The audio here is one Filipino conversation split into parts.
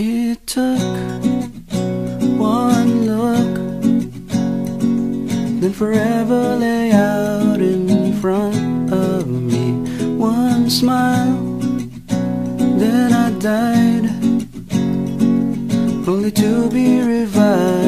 It took one look, then forever lay out in front of me. One smile, then I died, only to be revived.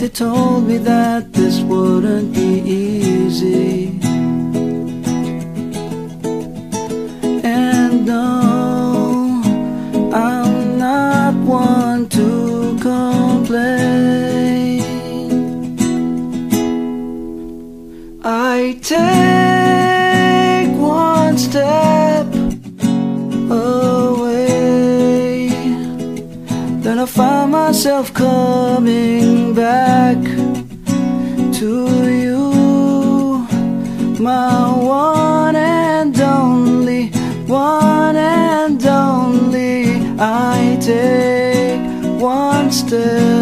they told me that this wouldn't be easy. And no, I'm not one to complain. I take one step away. Then I find myself coming my one and only, one and only. I take one step.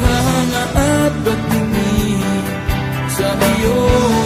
tadhana at pagtingin sa iyo.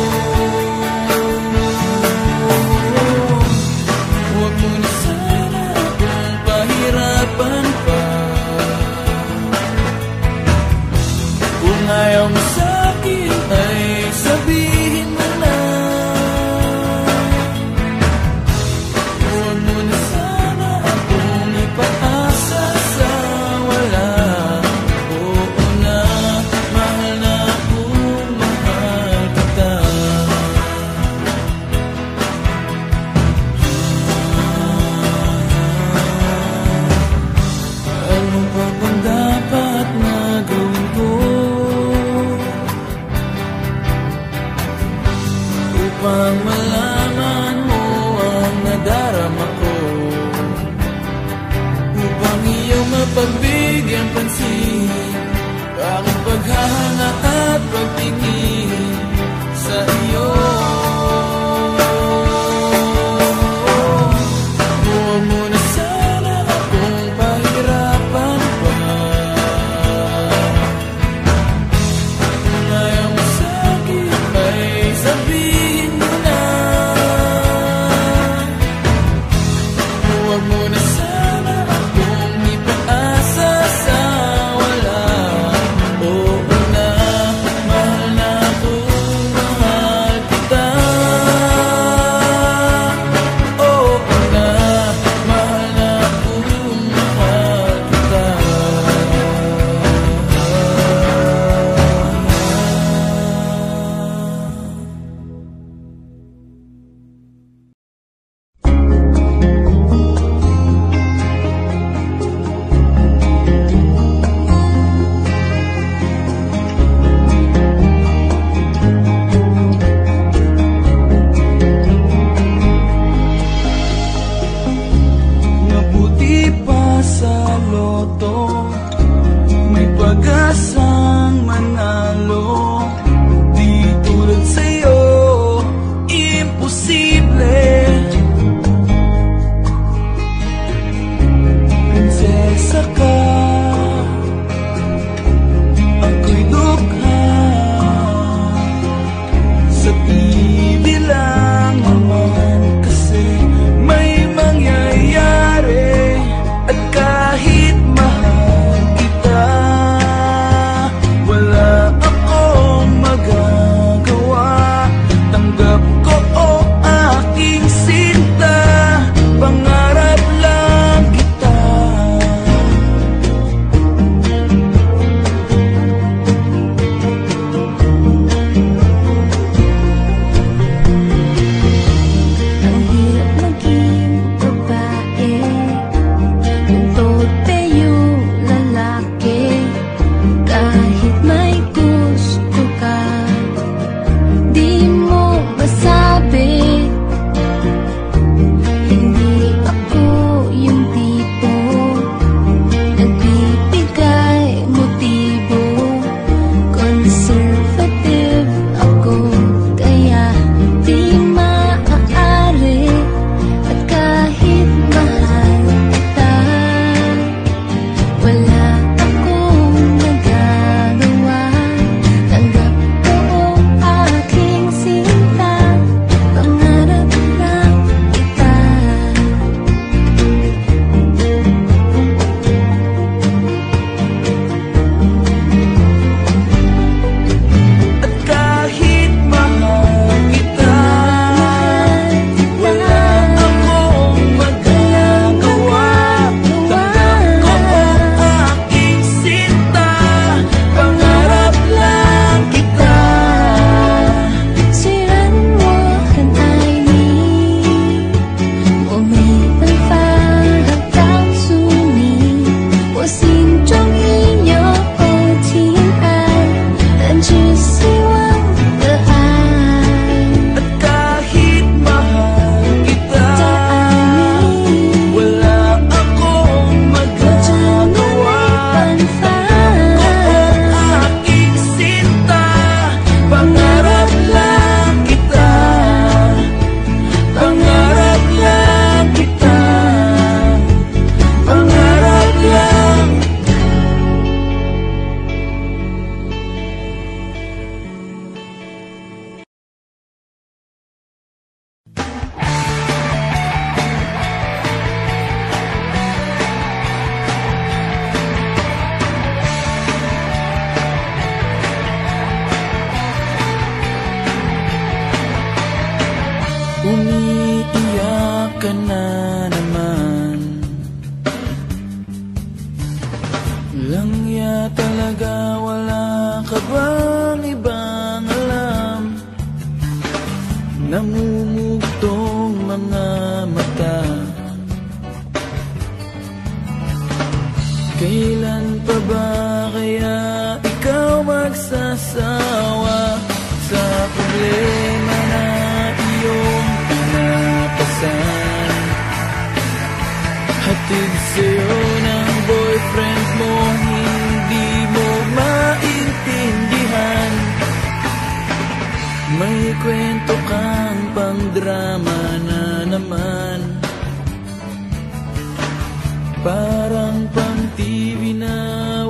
Parang pang TV na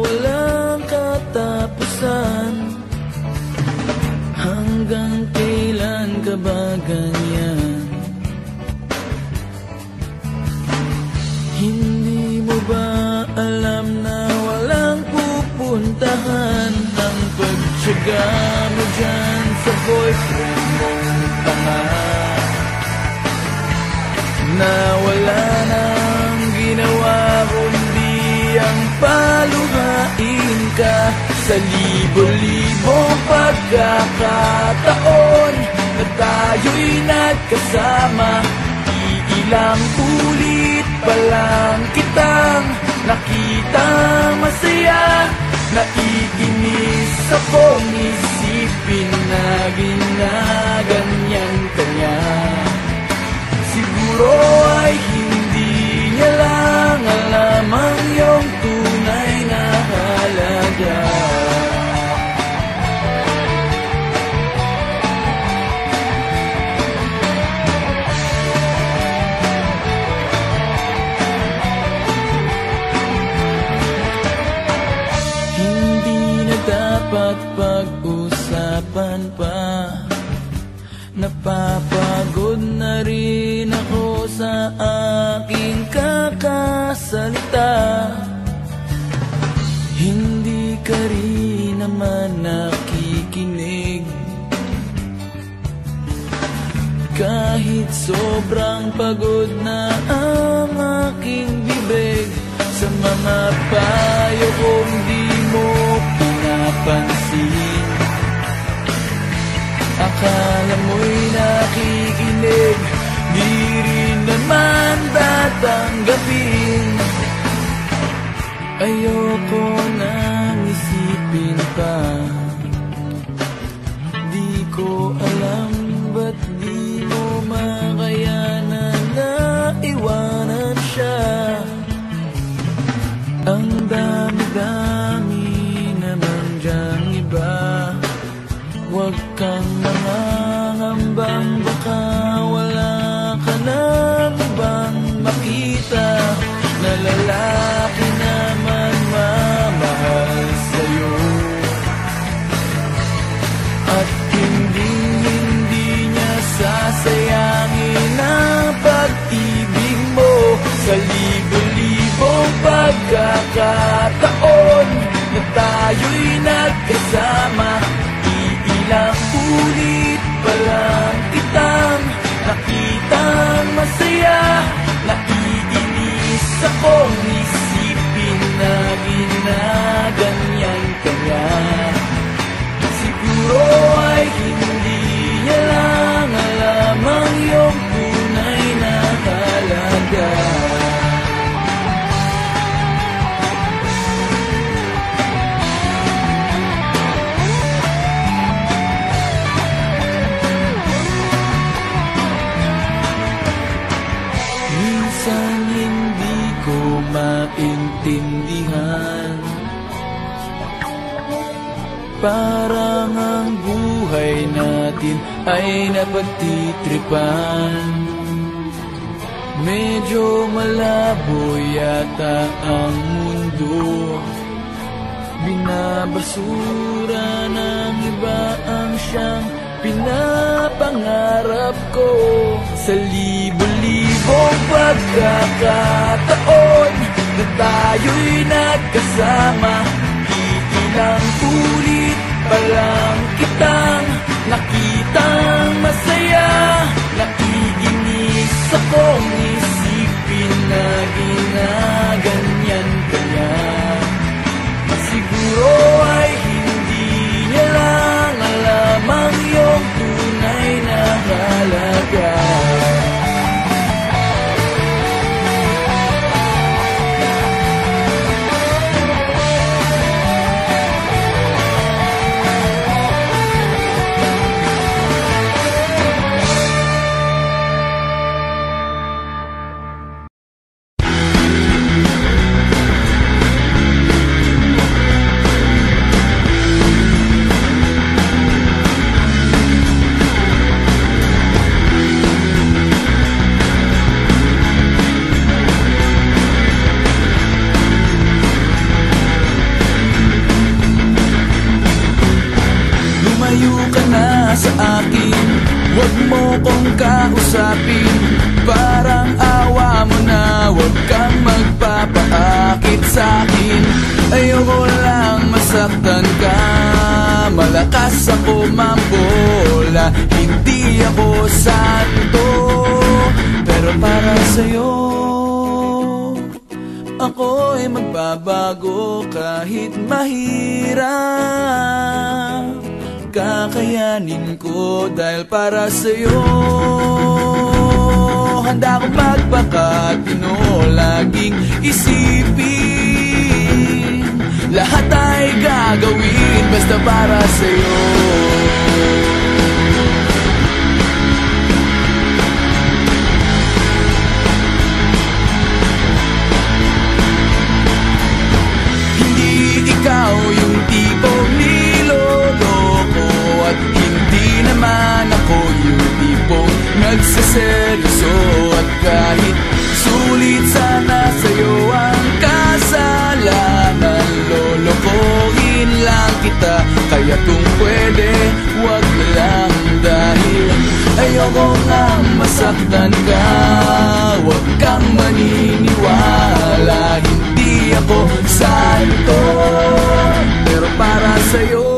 walang katapusan Hanggang kailan ka ba ganyan? Hindi mo ba alam na walang pupuntahan Ang pagtsaga mo dyan sa boyfriend mong tanga Na wala Sa libo-libong pagkakataon Na tayo'y nagkasama. Iilang ulit pa lang kitang nakita masaya. Naiinis akong isipin na ginaganyan kanya Siguro ay hindi niya lang alam ang iyong na rin ako sa aking kakasalita. Hindi ka rin naman nakikinig. Kahit sobrang pagod na ang aking bibig Sa mga payo kong di mo pinapansin Akala mo'y nakikinig naman tatanggapin Ayoko nang isipin pa. Di ko alam ba't di mo makayanan na iwanan siya. Ang dami-dami pagkakataon Na tayo'y nagkasama Parang ang buhay natin ay napagtitripan. Medyo malabo yata ang mundo. Binabasura ng iba ang siyang pinapangarap ko. Sa libo-libong pagkakataon Na tayo'y nagkasama Iilang ulit pa lang kitang nakitang masaya Naiinis akong isipin na ginaganyan ka niya. Siguro ay hindi niya lang alam ang iyong tunay na halaga. Mambola Hindi ako santo Pero para sa'yo Ako'y magbabago kahit mahirap. Kakayanin ko dahil para sa'yo Handa akong magpakatino Laging isipin Lahat ay gagawin Basta para sa'yo. Hindi ikaw yung tipong niloloko At hindi naman ako yung tipong nagsaseryoso At kahit sulit sana sa'yo ang kasalanan Lolokohin lang kita Kaya kung pwede, wag na lang dahil Ayoko nga masaktan ka. Huwag kang maniniwala Hindi ako santo Pero para sa'yo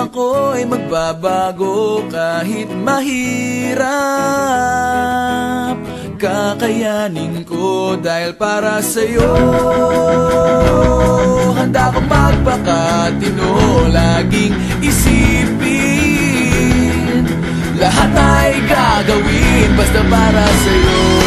Ako'y magbabago kahit mahirap Kakayanin ko dahil para sa'yo. Handa akong magpakatino Laging isipin. Lahat ay gagawin Basta para sa'yo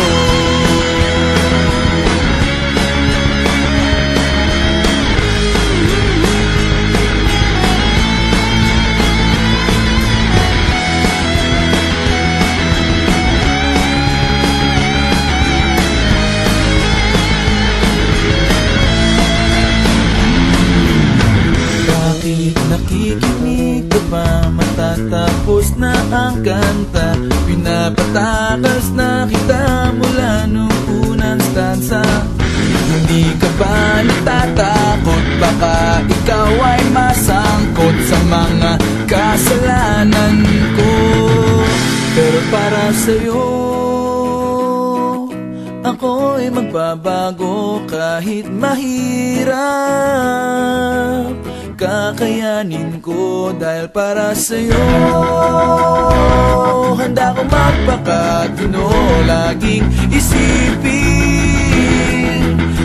ba? Matatapos na ang kanta Pinapatakas na kita mula nung unang stanza Hindi ka ba natatakot? Baka ikaw ay masangkot sa mga kasalanan ko Pero para sa'yo Ako'y magbabago kahit mahirap Kakayanin ko dahil para sa'yo. Handa ko magpakatino Laging isipin.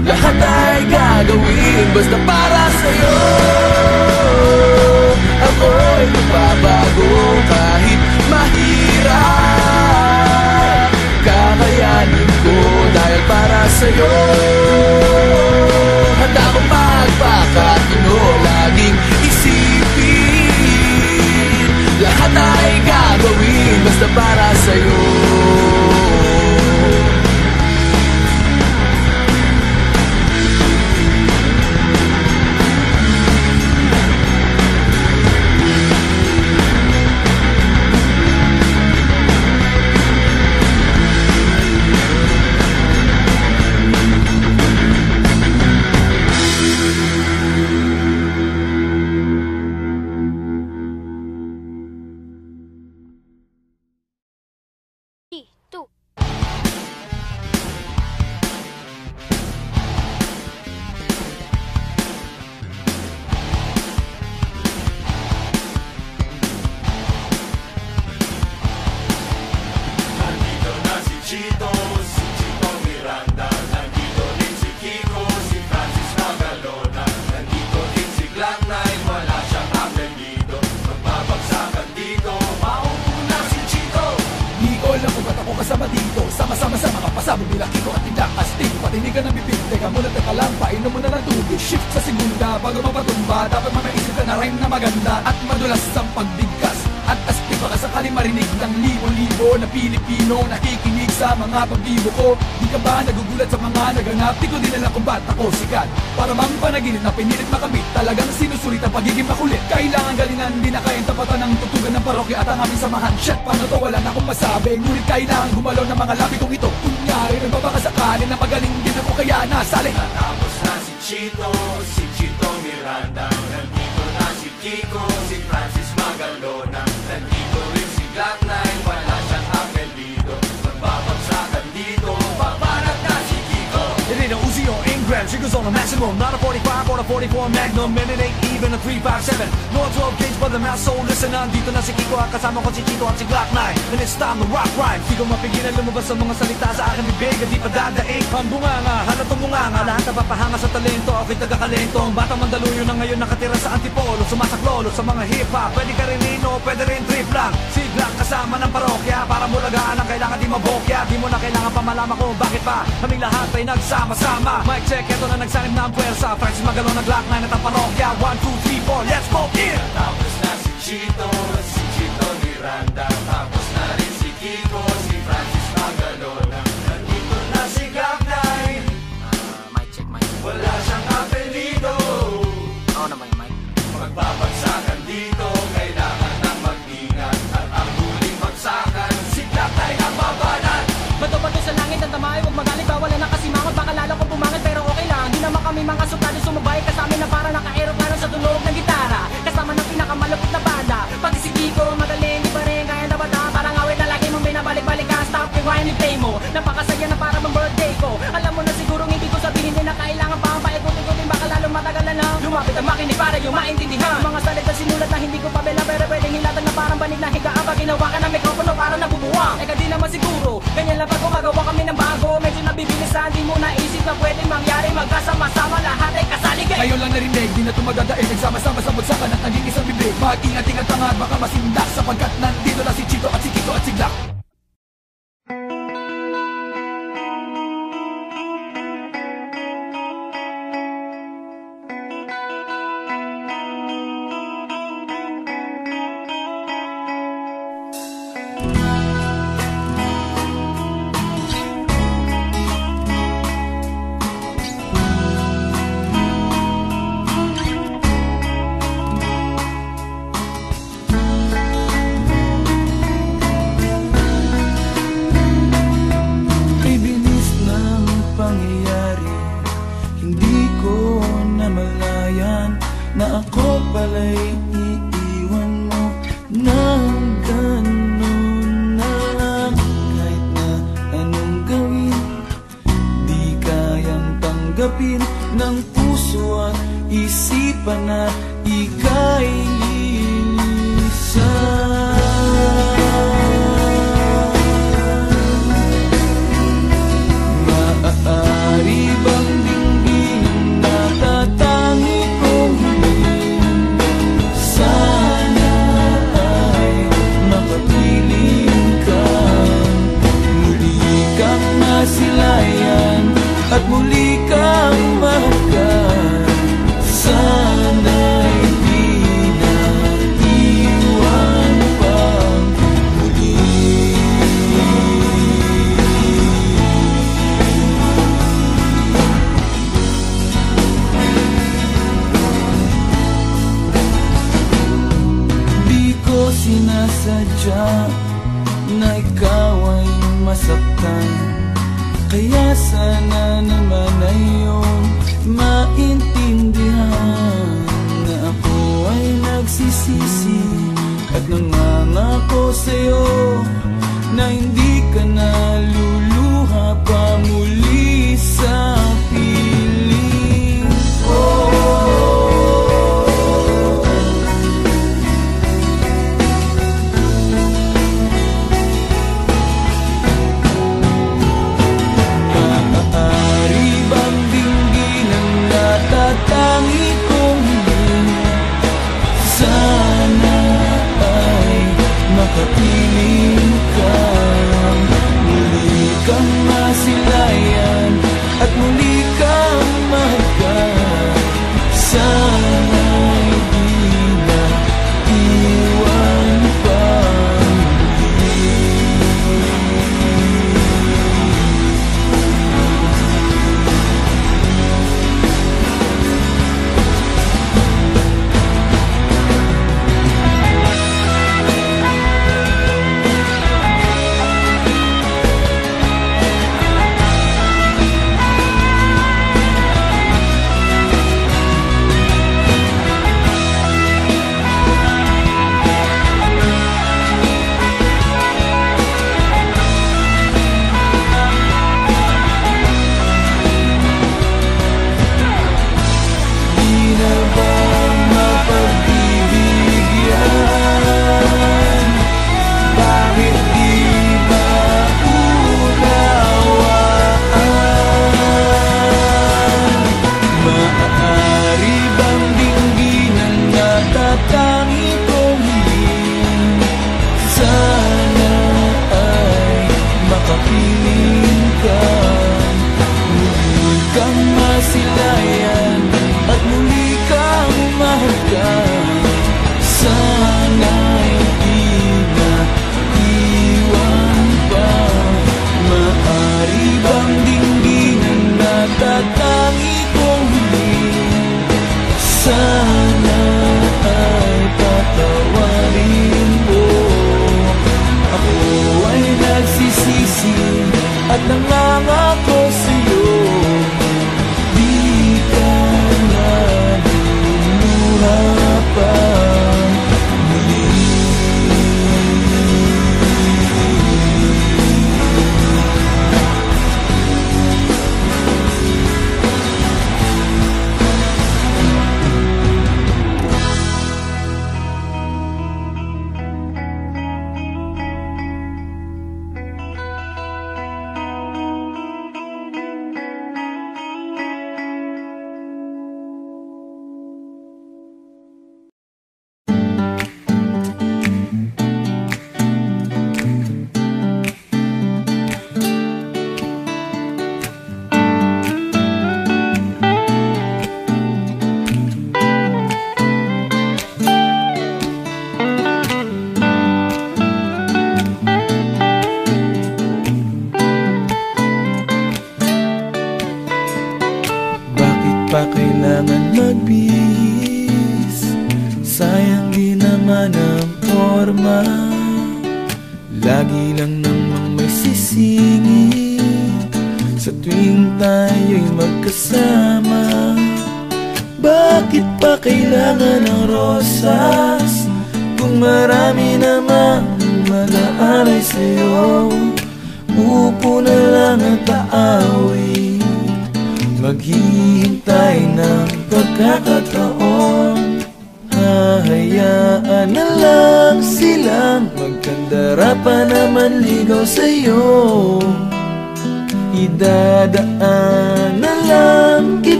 Lahat ay gagawin Basta para sa'yo. Ako'y magbabago kahit mahirap. Kakayanin ko dahil para sa'yo Kailangan gumalaw ng mga labi kong ito. Kunyari nagbabakasakali na magaling din ako Kaya nasali Natapos na si Chito, si Chito Miranda. Nandito na si Kiko, si Francis goes on a maximum Not a 45 or a 44 magnum. And it ain't even a 357 No 12 gauge but the mouth so listen Nandito na si Kiko kasama ko si Chito at si Glock 9 And it's time to rock rhyme Di ko mapigilan lumabas ang mga salita sa aking bibig At di pa dadaig Ang bunganga, halatong bunganga Lahat napapahanga sa talento Ako'y taga-kalento. Ang batang mandaluyo na ngayon nakatira sa antipolo Sumasaklolo sa mga hip-hop. Pwede ka rin nino, pwede rin trip lang. Si Glock kasama ng parokya Para mulagaan ang kailangan di mabokya. Di mo na kailangan pa malaman kung bakit pa Kaming lahat ay nagsama-sama. Mic check, eto na nagsanib na ang puwersa. Francis Magalo na Glock 9 at ang parokya. 1, 2, 3, 4, let's go in! Tapos na si Chito, si Chito Miranda Tapos na rin si Kiko, si Francis Magalona Nandito na si Glock 9 Ah, mic check, mic check. Wala siyang apelido. Ako naman yung mic. Magbabagsakan dito, kami mga sutado sumabay Kasama na para naka-aeroplano sa tunog ng gitara. Kasama ng pinakamalupit na banda Pati si Kiko magaling Di pa rin kaya na bata Parang awit na lagi mong binabalik-balik ka. Stop rewind and play mo. Napakasaya na para bang birthday ko. Alam mo na sigurong hindi ko sabihin din na kailangan pa ang paikot-ikotin Baka lalo matagalan na Lumapit ang makinig para yung maintindihan Mga salita sinulat na hindi ko pabela Pero pwedeng hilatan na parang banig na higaan Pag ginawa ka ng mikropono para nabubuwang Eka di naman siguro. Ganyan lang pag gumagawa kami ng bago. Medyo nabibilisan Di mo naisip na pwedeng mangyari. Magkasama-sama lahat Ngayon lang narinig, di na tumagadaig Nagsama-sama sa bagsakan at naging isang bibig. Mag-ingat-ingat at baka masindak Sapagkat nandito na si Chito at si Kiko at si Glock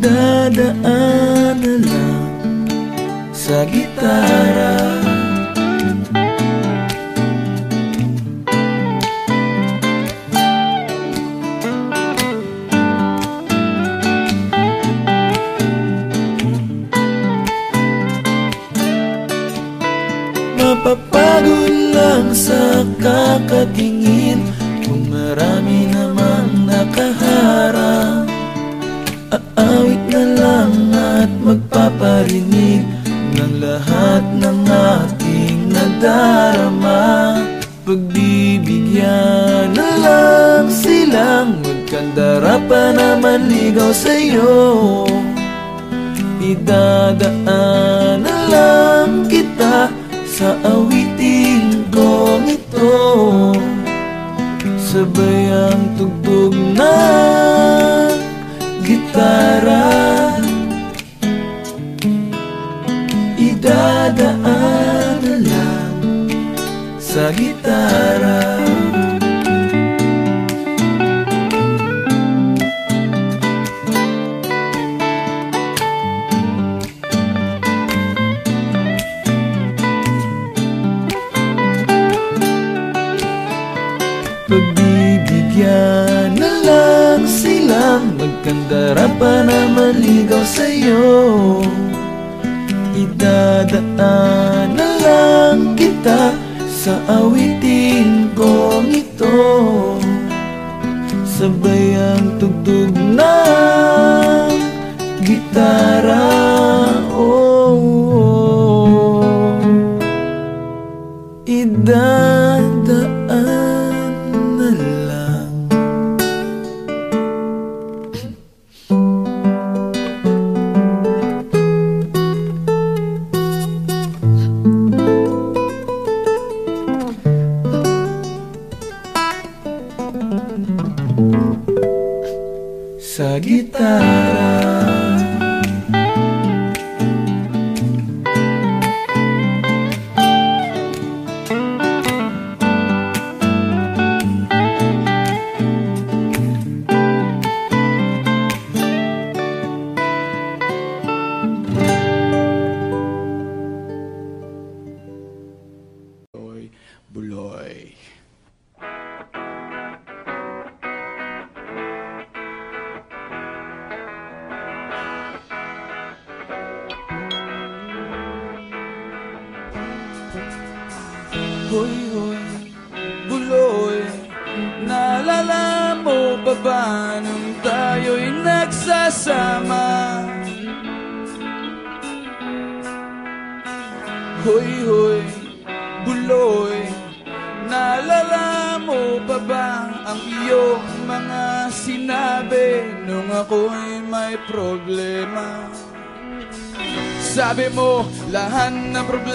pagdadaan na lang sa gitara. Sabay ang tugtog ng gitara.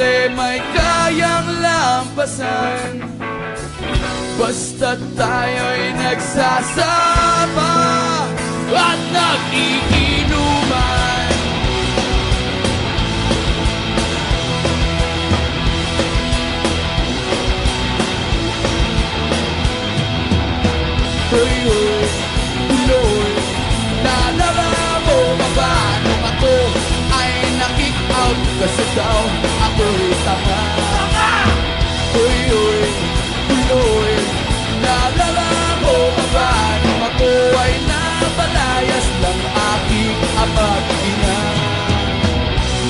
Ng problema'y kayang lampasan. Basta tayo'y nagsasama At nag-iinuman. Hoy, tuloy Naalala mo ba nung ako ay nakick out Kasi daw ako'y tama Hoy, hoy, tuloy Naalala mo ba? Ba nung ako ay napalayas ng aking ama't ina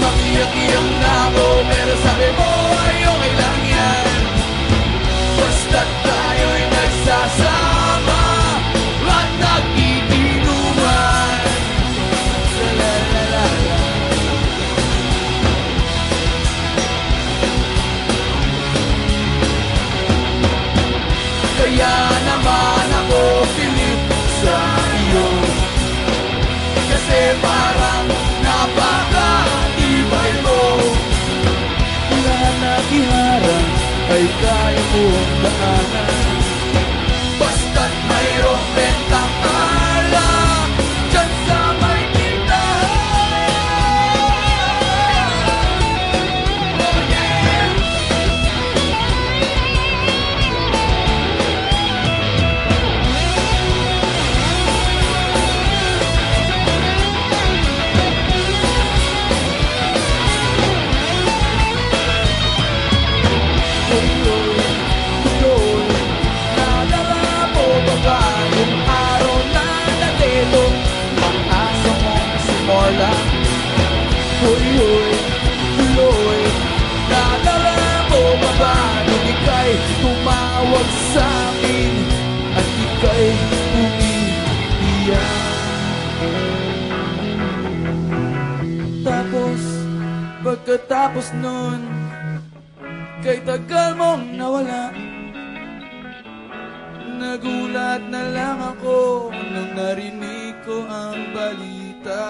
Makiyak-iyak na ako pero iharang ay kaya mong pagkatapos nun Kay tagal mong nawala. Nagulat na lang ako nung narinig ko ang balita.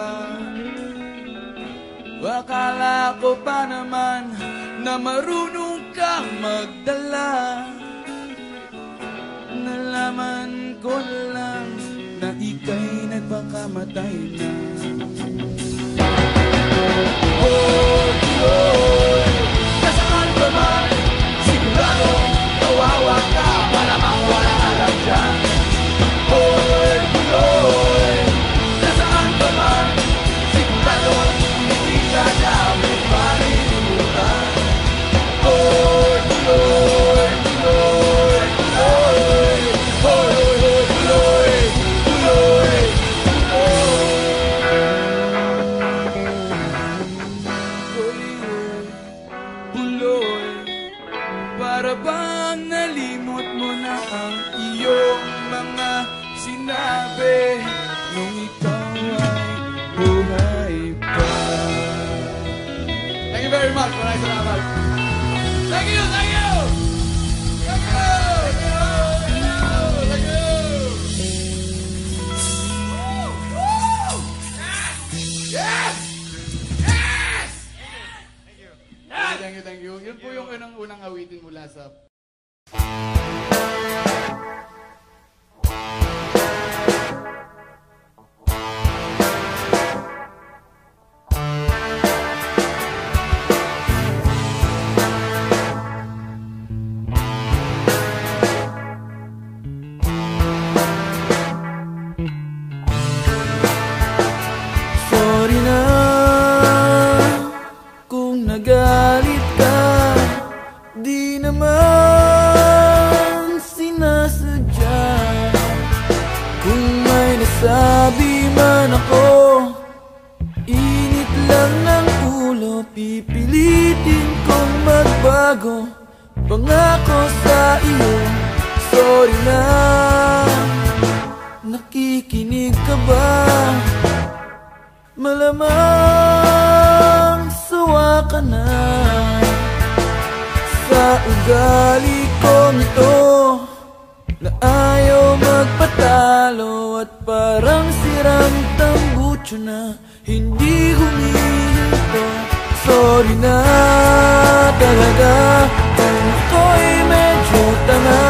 Akala ko pa naman na marunong kang magdala. Nalaman ko na lang na ika'y nagpakamatay na. Oh, Lord, Maraming salamat. Thank you, thank you! Thank you! Thank you! Thank you! Yes! Thank you, thank you. Yun po yung unang-unang awitin mula sa... talaga. Kung ako'y medyo tanga.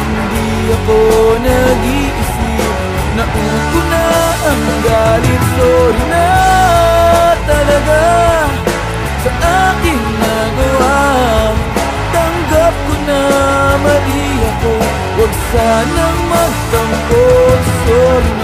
Hindi ako nag-iisip. Naupo na ang galit Sorry na talaga. Sa aking nagawa Tanggap ko na mali ako. Huwag sanang magtampo Sorry na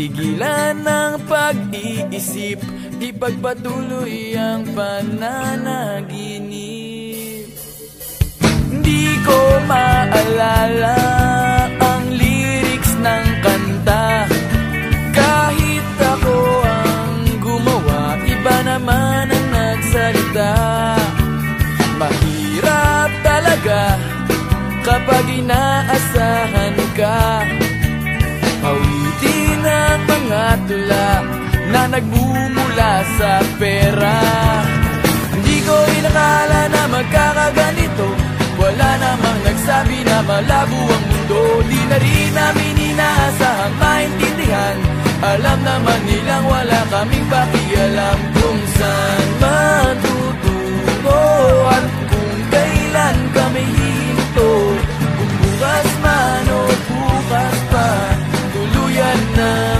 Tigilan ng pag-iisip Ipagpatuloy ang pananaginip. Hindi ko maalala ang lyrics ng kanta. Kahit ako ang gumawa, iba naman ang nagsalita. Mahirap talaga kapag inaasahan ka. ang mga tula na nagmumula sa pera. Hindi ko inakala na magkakaganito. Wala namang nagsabi na malabo ang mundo. Di na rin namin inaasahang maintindihan. Alam naman nilang wala kaming pakialam Kung saan matutungo At kung kailan kami hihinto Kung bukas man o bukas pa Tuluyan ng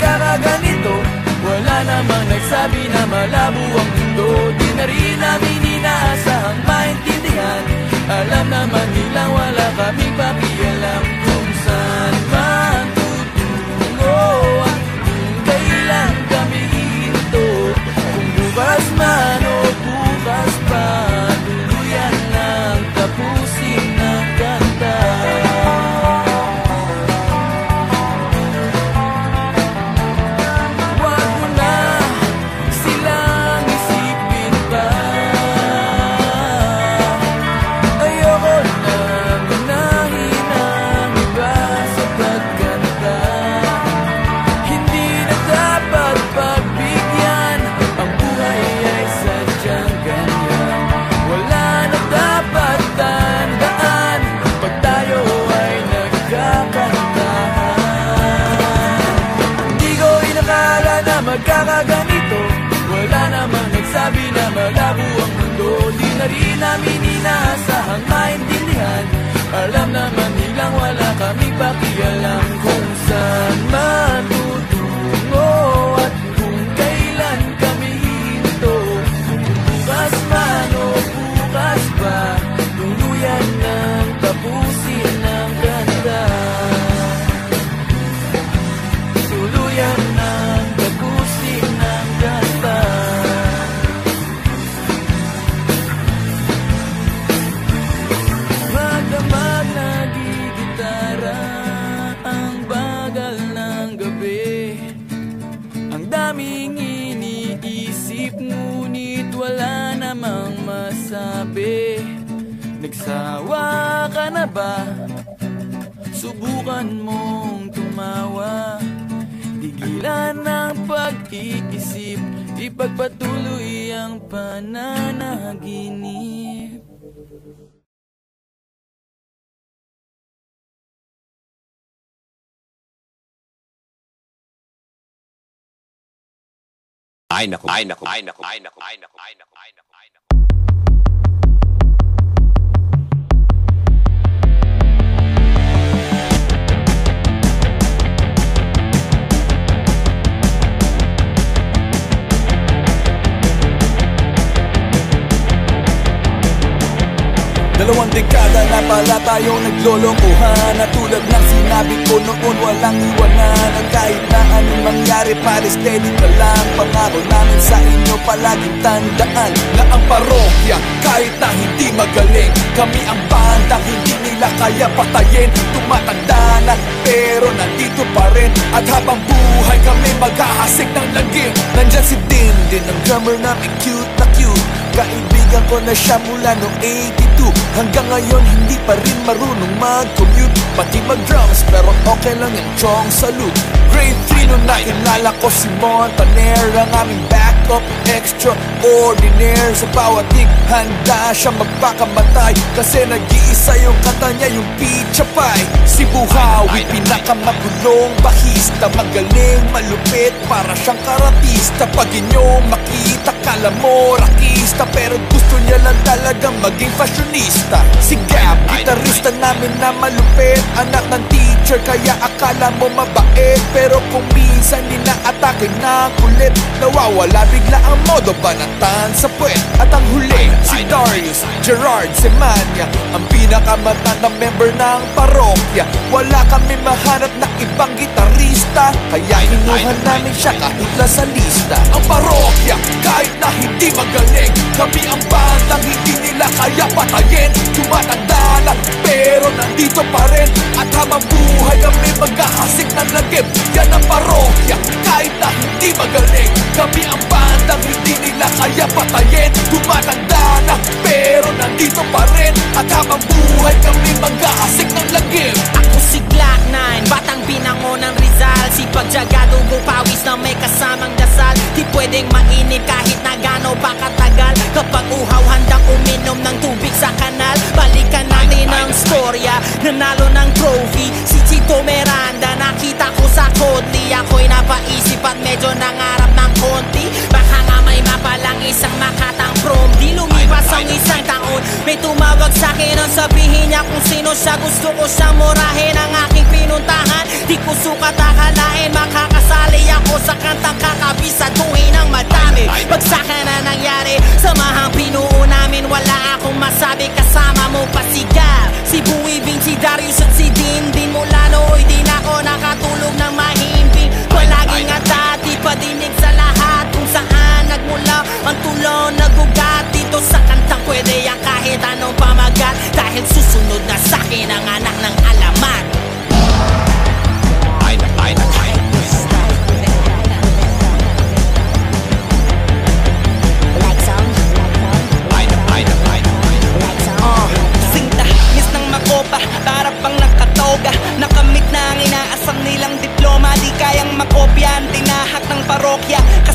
inakala na magkakaganito Wala namang nagsabi na malabo ang mundo. Di na rin namin inaasahang maintindihan. Alam naman nilang wala kaming Alam naman nilang wala kaming pakialam Kung saan man Nagsawa ka na ba? Subukan mong tumawa. Tigilan ang pag-iisip Ipagpatuloy ang pananaginip. Ay nako, ay nako, ay nako, ay nako, ay nako, ay nako, ay nako, Dalawang dekada na pala tayong naglolokohan At tulad ng sinabi ko noon walang iwanan. At kahit na anong mangyari pare steady ka lang. Pangako namin sa inyo palaging tandaan Na ang parokya kahit na hindi magaling. Kami ang banda hindi nila kaya patayin. Tumatanda na pero nandito pa rin. At habang buhay kami maghahasik ng lagim Nandyan si Din din ang drummer namin cute na cute Kaibigan ko na siya mula noong 82 Hanggang ngayon hindi pa rin marunong mag-commute. Pati mag-drums pero okay lang yung chong salute. Grade 3 nung nakilala ko si Montaner Ang aming backup extraordinaire. Sa bawat dig handa siya magpakamatay. Kasi nag-iisa yung kanta niya yung pizza pie Si Buhawi pinakamagulong bahista. Magaling malupit para siyang karatista. Pag inyong makita kala mo rakista. Pero gusto niya lang talagang maging fashionista. Si Gab, gitarista namin na malupit. Anak ng teacher kaya akala mo mabait Pero kung minsan ninaatake ng kulit Nawawala bigla ang modo banatan sa puwet. At ang huli, si Darius Gerard Semanya Ang pinakamatandang member ng parokya. Wala kami mahanap na ibang gitarista Kaya kinuha namin siya kahit na sa lista. Ang parokya, kahit na hindi magaling Kami ang bandang hindi nila kaya patayin. Tumatanda lang pero nandito pa rin. At habang buhay kami maghahasik ng lagim Yan ang parokya, kahit na hindi magaling Kami ang bandang hindi nila kaya patayin. Tumatanda na pero nandito pa rin. At habang buhay kami maghahasik ng lagim Ako si Glock 9, batang binango ng Rizal. Sipag jagado, pawis na may kasamang dasal. Di pwedeng mainit kahit na gano pa katagal. Kapag uhaw handang uminom ng tubig sa kanal. Balikan natin ng storya Nanalo ng trophy. Si Chito Miranda Nakita ko sa Codley Ako'y napaisip at medyo nangarap ng konti. Baka nga may mapalang isang makatang prom Di lumipas ang isang taon May tumawag sa akin Ang sabihin niya kung sino siya. Gusto ko siya murahin Ang aking pinuntahan. Di ko sukat akalain Makakasali ako sa kantang kakabisaduhin Ang madami Pag sa akin na nangyari Samahang pinuo namin. Wala akong masabi kasama mo pa pasigaw Si Buwi Vin, si Darius at si Din Din mula nooy di na ako nakatulog ng mahimbing. Palaging nga dati padinig sa lahat Kung saan nagmula ang tulong. Nagugat Dito sa kantang pwede yan kahit anong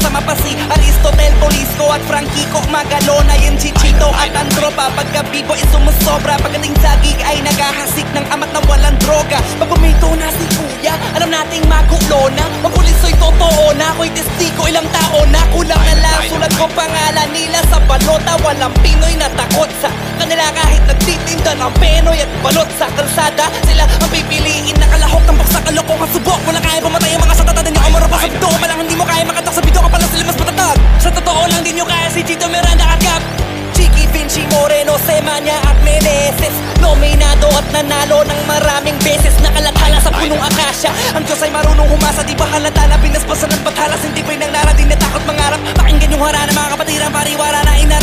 parokya Kasama pa si Aristotel Polisco at Frankico Magalona Yung Chichito at ang tropa Pagkabibo ay sumusobra Pagdating sa gig ay naghahasik ng amat na walang droga. Pag umito na si kuya Alam nating magulo na. Maguliso'y totoo na Ako'y testigo ilang taon na. Kulang na lang sulat ko pangalan nila sa balota. Walang Pinoy na takot sa kanila kahit nagtitinda ng penoy at balot sa kalsada. Sila ang pipiliin na kalahok ng baksa kalokohan subok. Wala kaya pumatay ang mga satata Din yung umaro sa bito Malang hindi mo kaya makatak sa bito Kapala sila mas matatag. Sa totoo lang din nyo kaya si Chito Miranda at Cap Chicky Vinci Moreno, Semanya at Meneses. Nominado at nanalo ng maraming beses. Nakalathala sa punong akasya. Ang Diyos ay marunong humasa Di ba halata na pinaspasan ng paghalas Hindi pa'y nang narating na takot mangarap. Pakinggan yung harana mga kapatiran Pariwara na inararam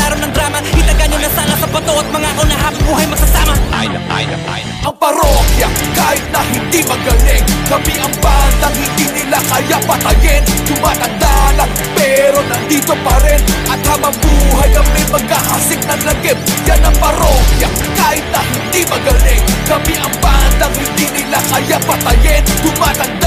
Kami ang bandang hindi nila kaya patayin. Tumatanda lang, pero nandito pa rin. At habang buhay kami magkakasik ng lagim Yan ang parokya, kahit na hindi magaling. Kami ang bandang hindi nila kaya patayin. Tumatanda